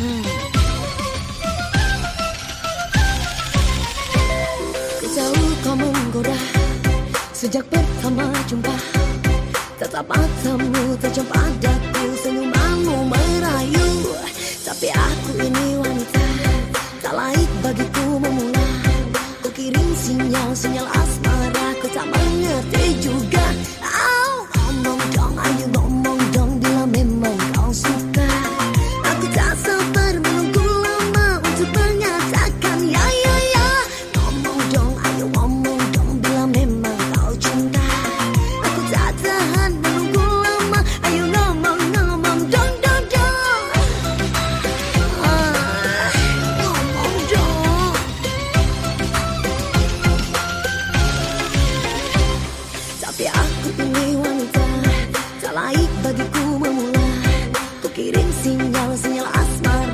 Hmm. Jauh kau menggoda Sejak pertama jumpa. Tetap matamu tajam padaku Senyumanmu merayu. Tapi aku ini wanita Tak laik bagiku memulai. Ku kirim sinyal-sinyal asmara Ku tak mengerti juga. جوزني الأسمر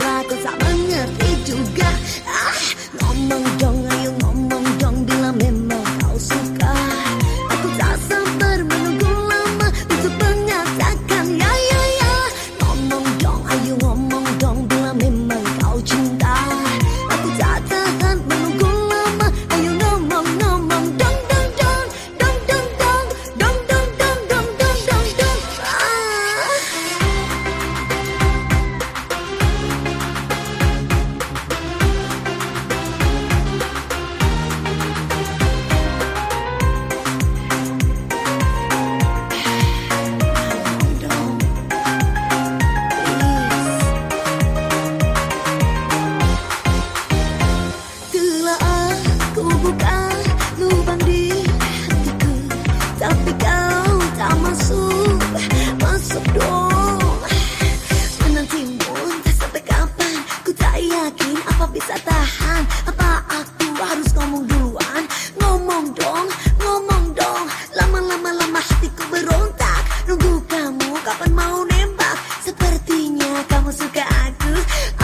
kapan mau nembak? Sepertinya kamu suka aku.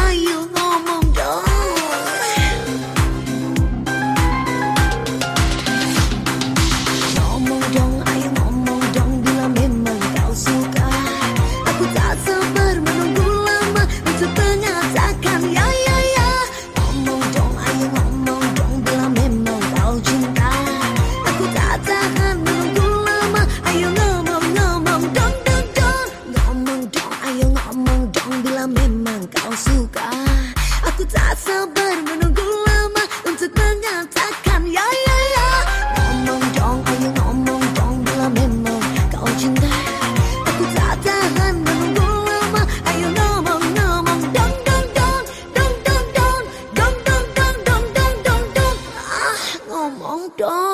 Ayo ngomong dong. Ngomong dong, ayo ngomong dong. Bila memang kau suka Aku tak sabar menunggu lama Untuk mengatakan Bilang dong bila memang kau suka Aku tak sabar menunggu lama Untuk mengatakan ya ya ya Ngomong dong ayo ngomong dong bila memang kau cinta Aku tak tahan menunggu lama Ayo ngomong ngomong dong dong dong Dong dong dong Dong dong dong dong dong dong dong Ah ngomong dong